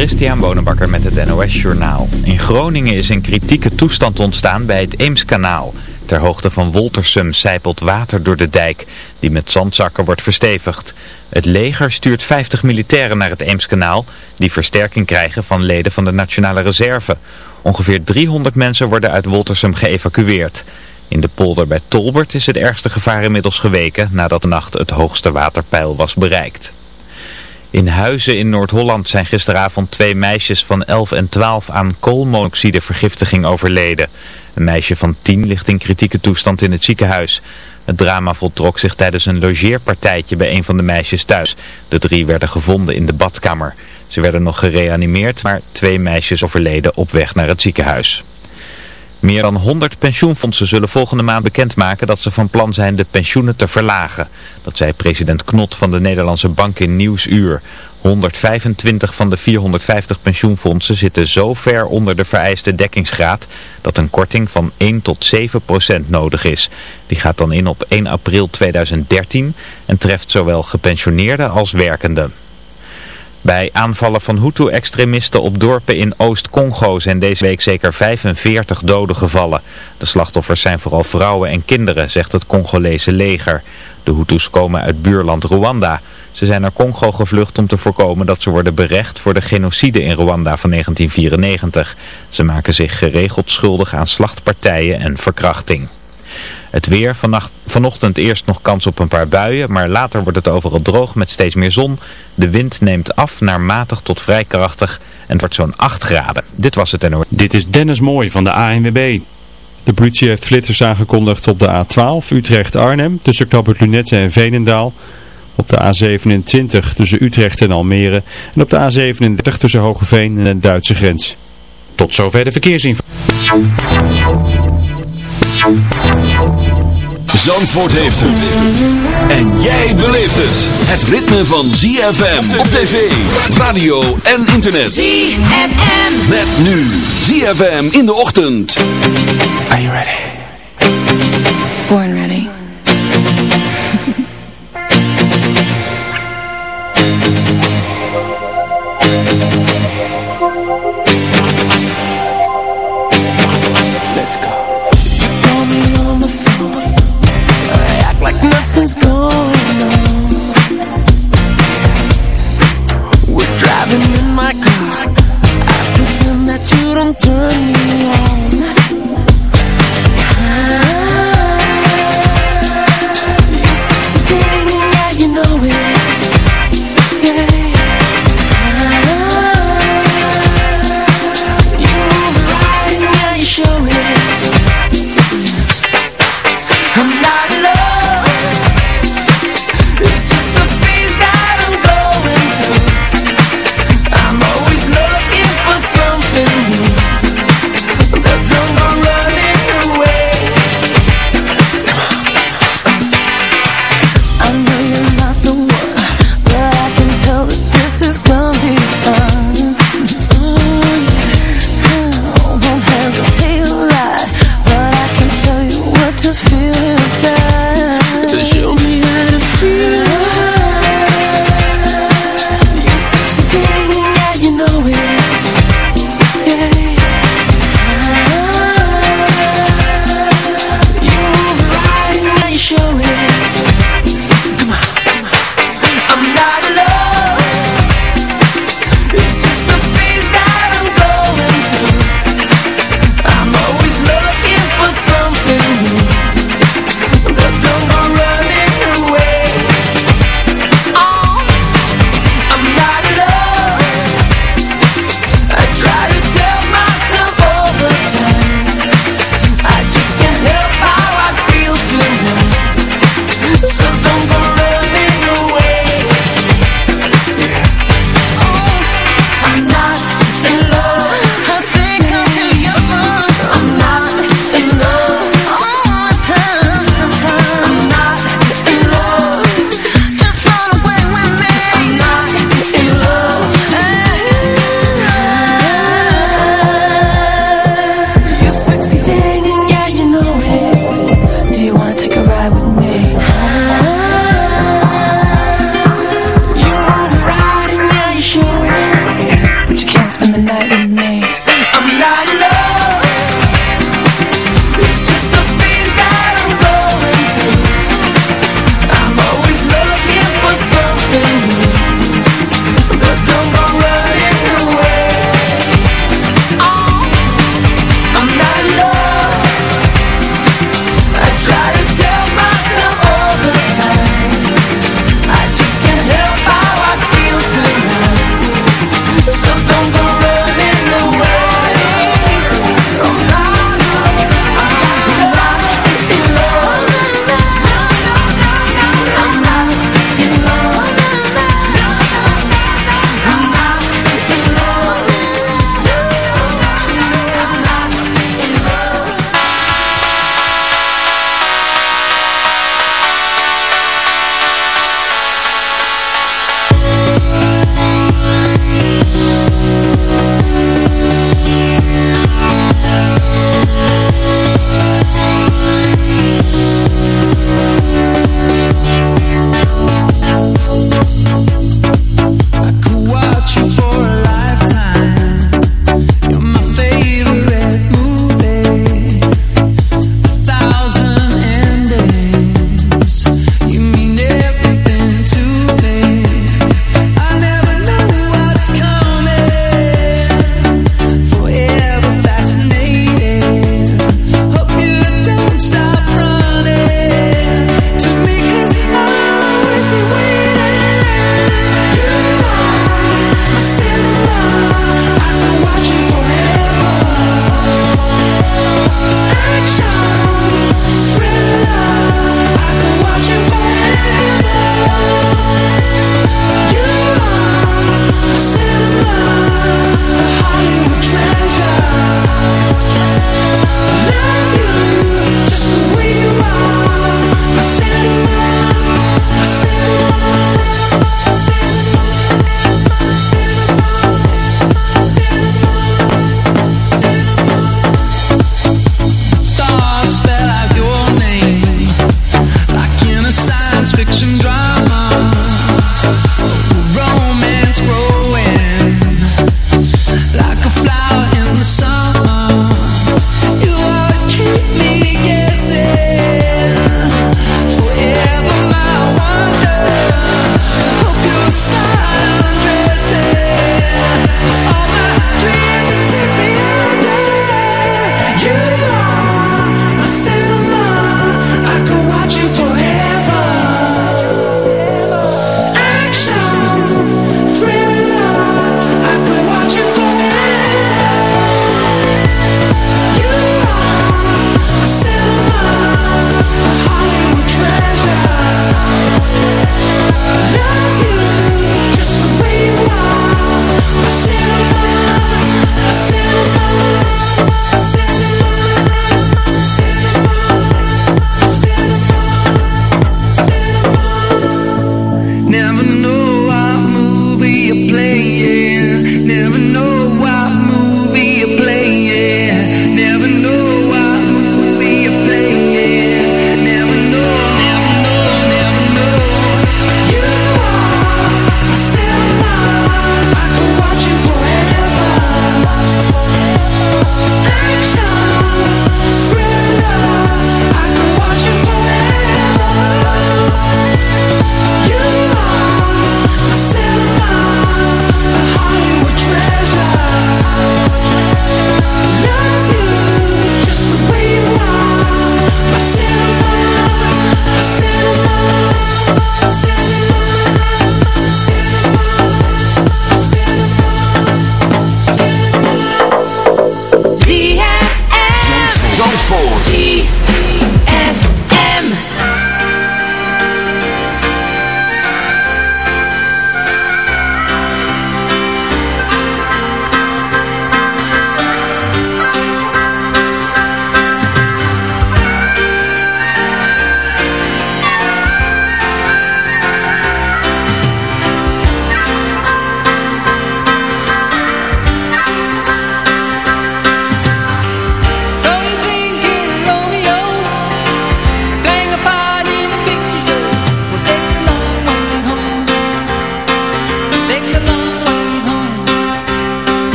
Christian Bonenbakker met het NOS Journaal. In Groningen is een kritieke toestand ontstaan bij het Eemskanaal. Ter hoogte van Woltersum zijpelt water door de dijk, die met zandzakken wordt verstevigd. Het leger stuurt 50 militairen naar het Eemskanaal, die versterking krijgen van leden van de Nationale Reserve. Ongeveer 300 mensen worden uit Woltersum geëvacueerd. In de polder bij Tolbert is het ergste gevaar inmiddels geweken nadat de nacht het hoogste waterpeil was bereikt. In Huizen in Noord-Holland zijn gisteravond twee meisjes van 11 en 12 aan koolmonoxidevergiftiging overleden. Een meisje van 10 ligt in kritieke toestand in het ziekenhuis. Het drama voltrok zich tijdens een logeerpartijtje bij een van de meisjes thuis. De drie werden gevonden in de badkamer. Ze werden nog gereanimeerd, maar twee meisjes overleden op weg naar het ziekenhuis. Meer dan 100 pensioenfondsen zullen volgende maand bekendmaken dat ze van plan zijn de pensioenen te verlagen. Dat zei president Knot van de Nederlandse Bank in Nieuwsuur. 125 van de 450 pensioenfondsen zitten zo ver onder de vereiste dekkingsgraad dat een korting van 1 tot 7 procent nodig is. Die gaat dan in op 1 april 2013 en treft zowel gepensioneerden als werkenden. Bij aanvallen van Hutu-extremisten op dorpen in Oost-Congo zijn deze week zeker 45 doden gevallen. De slachtoffers zijn vooral vrouwen en kinderen, zegt het Congolese leger. De Hutus komen uit buurland Rwanda. Ze zijn naar Congo gevlucht om te voorkomen dat ze worden berecht voor de genocide in Rwanda van 1994. Ze maken zich geregeld schuldig aan slachtpartijen en verkrachting. Het weer, vanochtend eerst nog kans op een paar buien, maar later wordt het overal droog met steeds meer zon. De wind neemt af naar matig tot vrij krachtig en het wordt zo'n 8 graden. Dit was het NOS. Dit is Dennis Mooi van de ANWB. De politie heeft flitters aangekondigd op de A12 Utrecht-Arnhem tussen Knappert Lunette en Veenendaal. Op de A27 tussen Utrecht en Almere. En op de A37 tussen Hogeveen en de Duitse grens. Tot zover de verkeersinformatie. Zandvoort heeft het. En jij beleeft het. Het ritme van ZFM op tv, radio en internet. ZFM. Met nu ZFM in de ochtend. Are you ready? Born ready. driving in my car. I pretend that you don't turn me on.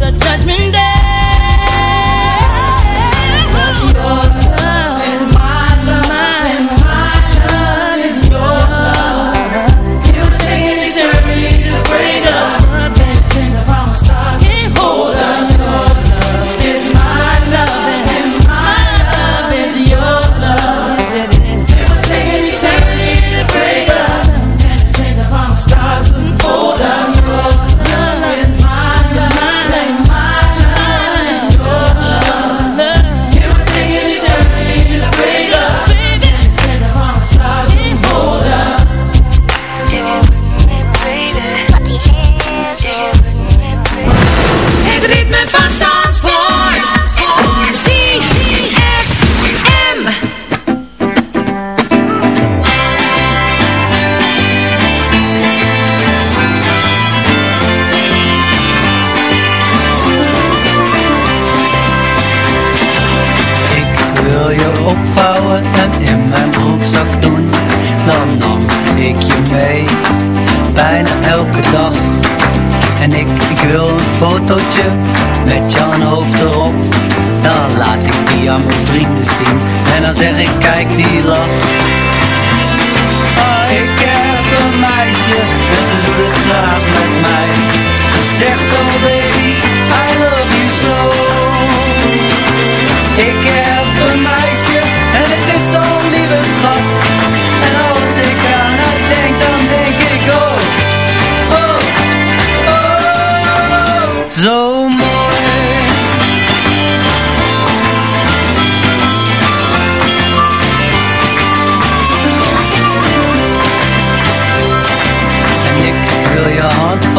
The judgment day. Kijk die lach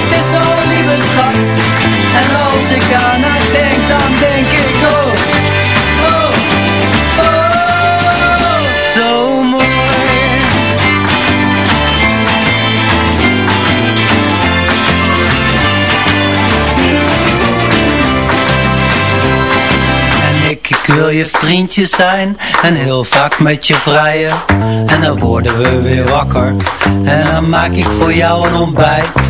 het is zo'n lieve schat. En als ik aan haar denk Dan denk ik oh Oh, oh. Zo mooi. En ik, ik wil je vriendje zijn En heel vaak met je vrijen. En dan worden we weer wakker En dan maak ik voor jou een ontbijt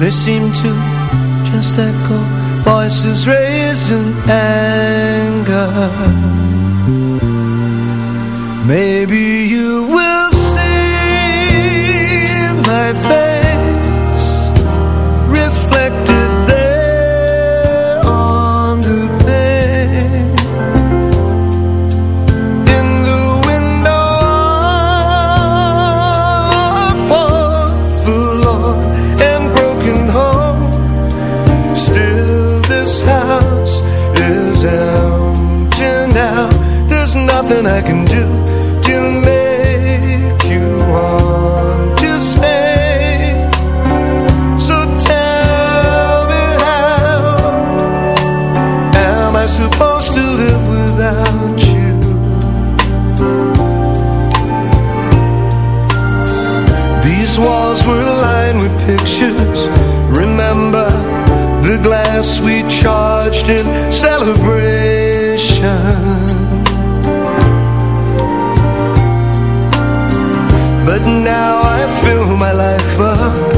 They seem to just echo Voices raised in anger. Maybe you gas we charged in celebration. But now I fill my life up.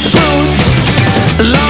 Black boots, long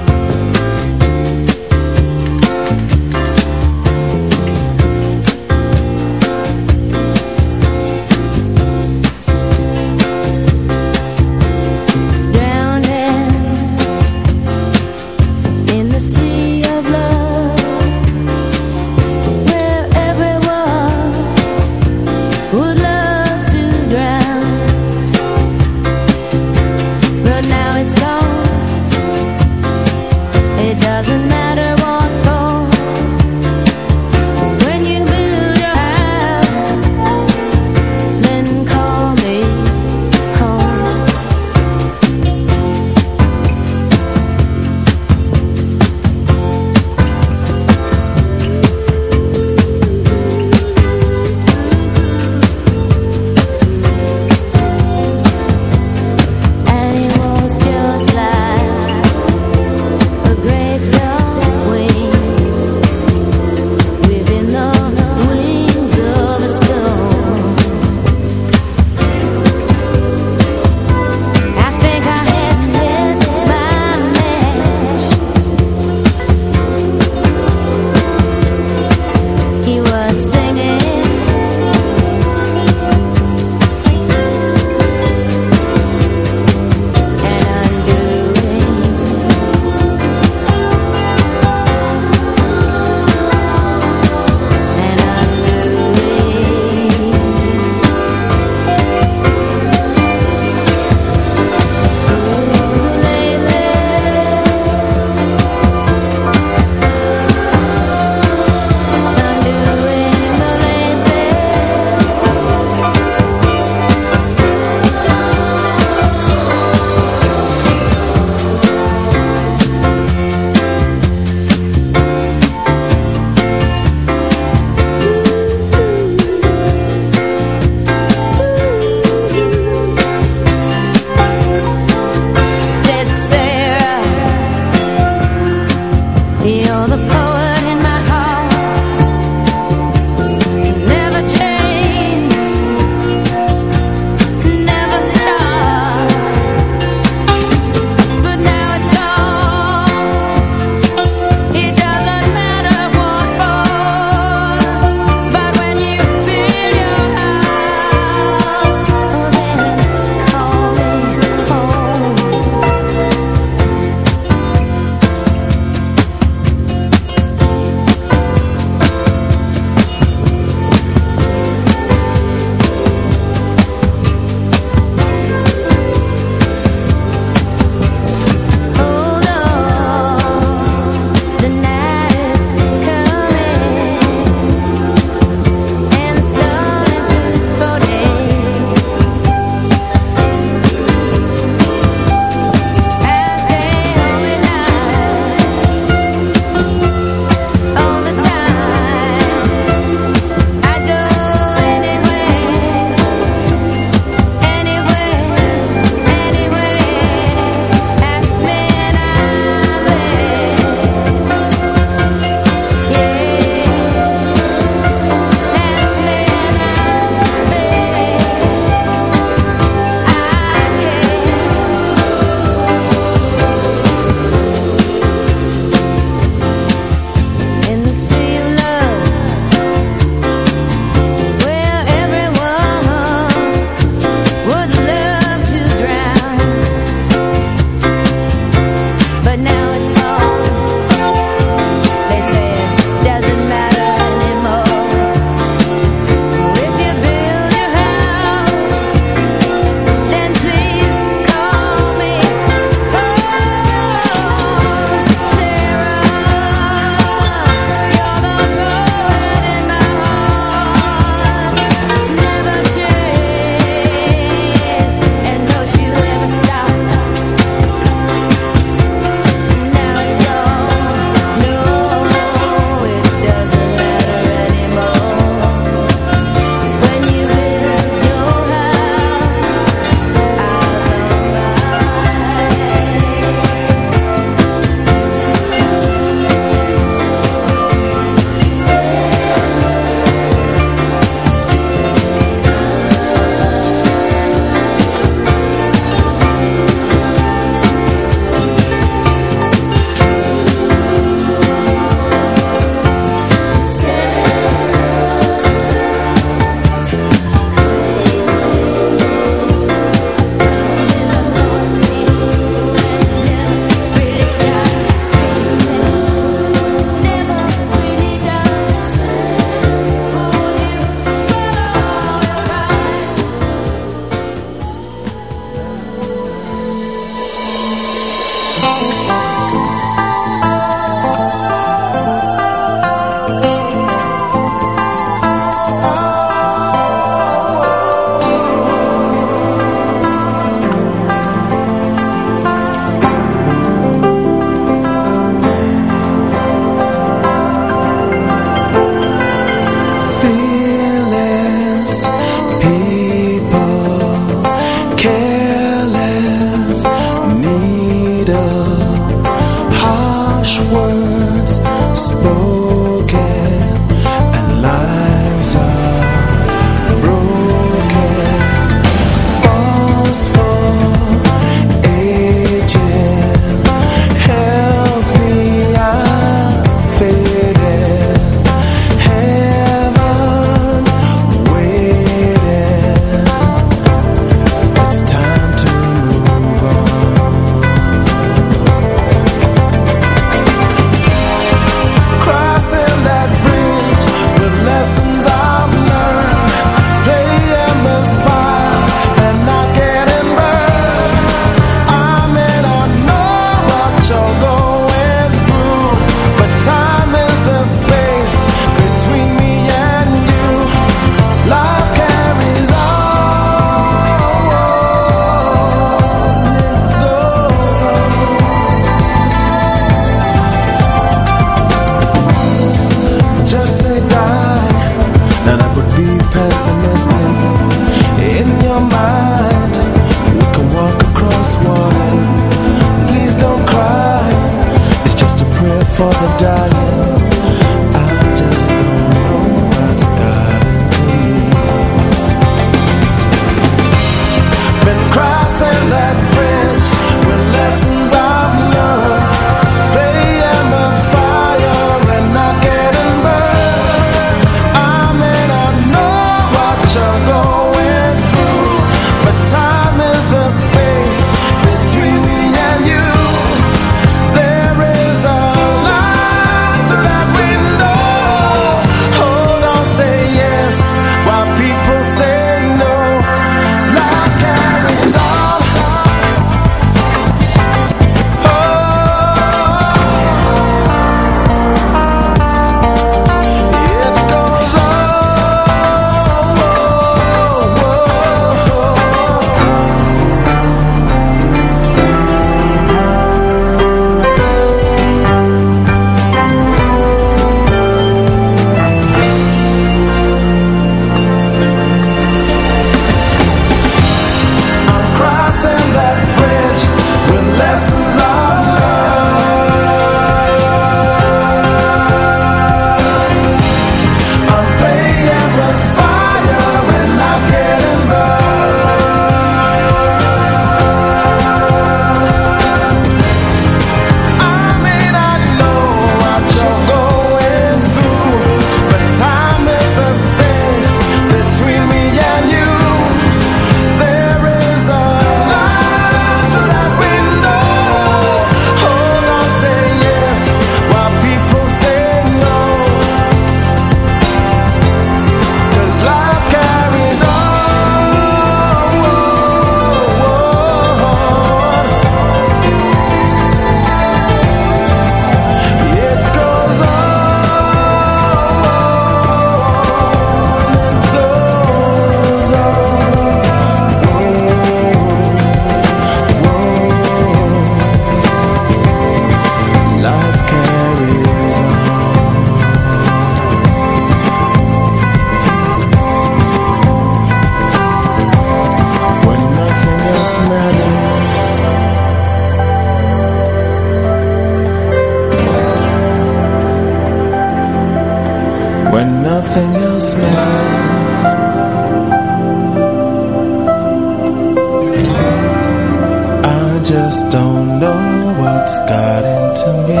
Just don't know what's gotten into me.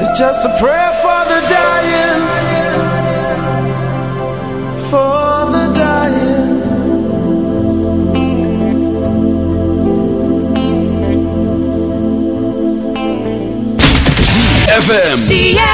It's just a prayer ZFM